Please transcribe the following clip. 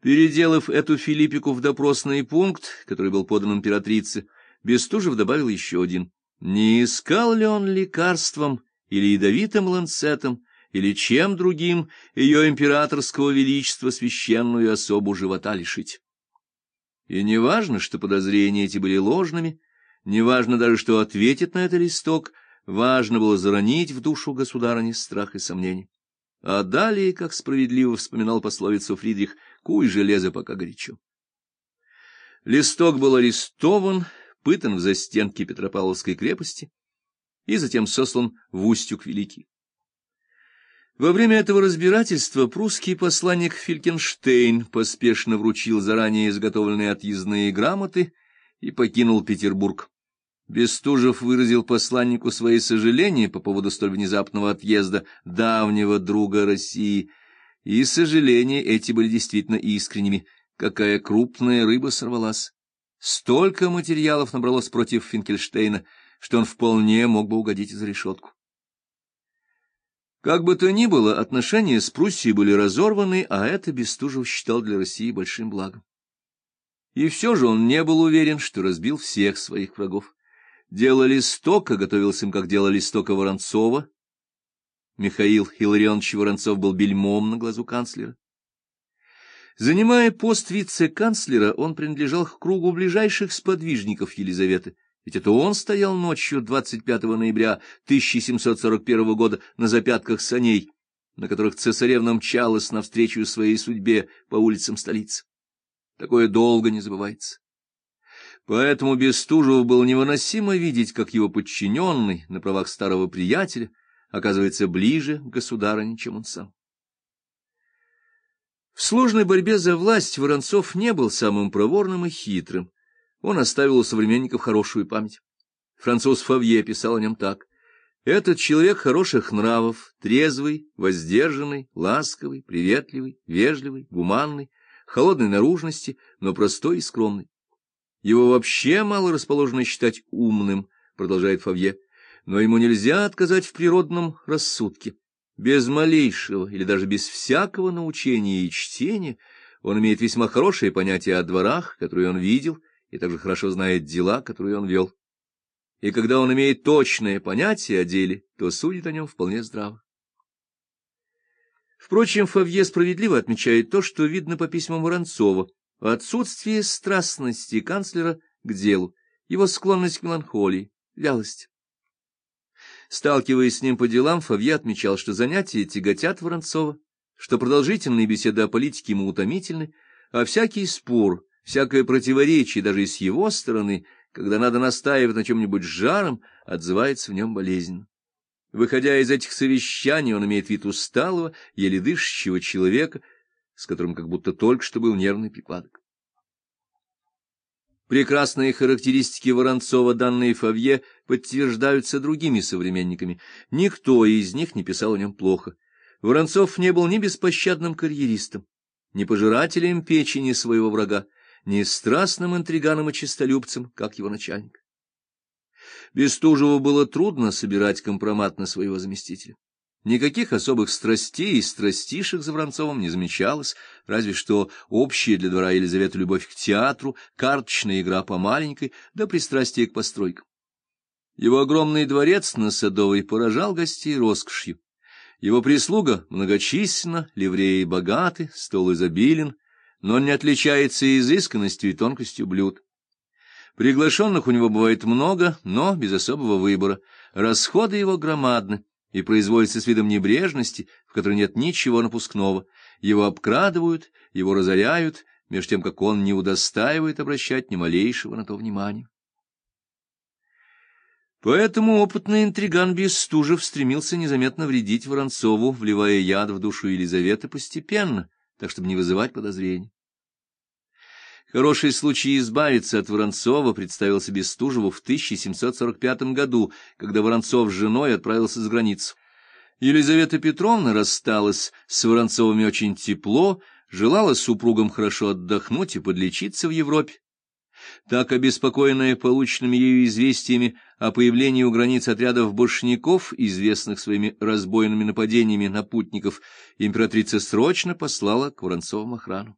Переделав эту Филиппику в допросный пункт, который был подан императрице, Бестужев добавил еще один. Не искал ли он лекарством или ядовитым ланцетом, или чем другим ее императорского величества священную особу живота лишить? И не важно, что подозрения эти были ложными, не важно даже, что ответит на это листок, важно было заронить в душу государыни страх и сомнение. А далее, как справедливо вспоминал пословицу Фридрих, куй железо пока горячо. Листок был арестован, пытан в застенке Петропавловской крепости и затем сослан в Устюг Великий. Во время этого разбирательства прусский посланник Филькенштейн поспешно вручил заранее изготовленные отъездные грамоты и покинул Петербург. Бестужев выразил посланнику свои сожаления по поводу столь внезапного отъезда давнего друга России, и сожаления эти были действительно искренними. Какая крупная рыба сорвалась! Столько материалов набралось против Финкельштейна, что он вполне мог бы угодить за решетку. Как бы то ни было, отношения с Пруссией были разорваны, а это Бестужев считал для России большим благом. И все же он не был уверен, что разбил всех своих врагов. Дело Листока готовился им, как дело Листока Воронцова. Михаил Илларионович Воронцов был бельмом на глазу канцлера. Занимая пост вице-канцлера, он принадлежал к кругу ближайших сподвижников Елизаветы, ведь это он стоял ночью 25 ноября 1741 года на запятках саней, на которых цесаревна мчалась навстречу своей судьбе по улицам столицы. Такое долго не забывается. Поэтому Бестужеву было невыносимо видеть, как его подчиненный на правах старого приятеля оказывается ближе к государыне, чем он сам. В сложной борьбе за власть Воронцов не был самым проворным и хитрым. Он оставил у современников хорошую память. Француз Фавье писал о нем так. «Этот человек хороших нравов, трезвый, воздержанный, ласковый, приветливый, вежливый, гуманный, холодной наружности, но простой и скромный. Его вообще мало расположено считать умным, продолжает Фавье, но ему нельзя отказать в природном рассудке. Без малейшего или даже без всякого научения и чтения он имеет весьма хорошее понятие о дворах, которые он видел, и также хорошо знает дела, которые он вел. И когда он имеет точное понятие о деле, то судит о нем вполне здраво. Впрочем, Фавье справедливо отмечает то, что видно по письмам Воронцова, Отсутствие страстности канцлера к делу, его склонность к меланхолии, вялость. Сталкиваясь с ним по делам, Фавье отмечал, что занятия тяготят Воронцова, что продолжительные беседы о политике ему утомительны, а всякий спор, всякое противоречие даже и с его стороны, когда надо настаивать на чем-нибудь жаром, отзывается в нем болезненно. Выходя из этих совещаний, он имеет вид усталого, еле дышащего человека, с которым как будто только что был нервный припадок. Прекрасные характеристики Воронцова, данные Фавье, подтверждаются другими современниками. Никто из них не писал о нем плохо. Воронцов не был ни беспощадным карьеристом, ни пожирателем печени своего врага, ни страстным интриганом и честолюбцем, как его начальник. Бестужеву было трудно собирать компромат на своего заместителя. Никаких особых страстей и страстишек за Воронцовым не замечалось, разве что общая для двора Елизаветы любовь к театру, карточная игра по маленькой, да пристрастие к постройкам. Его огромный дворец на Садовой поражал гостей роскошью. Его прислуга многочисленна, ливреи богаты, стол изобилен, но он не отличается изысканностью и тонкостью блюд. Приглашенных у него бывает много, но без особого выбора. Расходы его громадны и производится с видом небрежности, в которой нет ничего напускного. Его обкрадывают, его разоряют, между тем, как он не удостаивает обращать ни малейшего на то внимания. Поэтому опытный интриган Бестужев стремился незаметно вредить Воронцову, вливая яд в душу Елизаветы постепенно, так чтобы не вызывать подозрений. Хороший случай избавиться от Воронцова представился Бестужеву в 1745 году, когда Воронцов с женой отправился за границу. Елизавета Петровна рассталась с Воронцовыми очень тепло, желала супругам хорошо отдохнуть и подлечиться в Европе. Так, обеспокоенная полученными ею известиями о появлении у границ отрядов башняков, известных своими разбойными нападениями на путников, императрица срочно послала к Воронцовым охрану.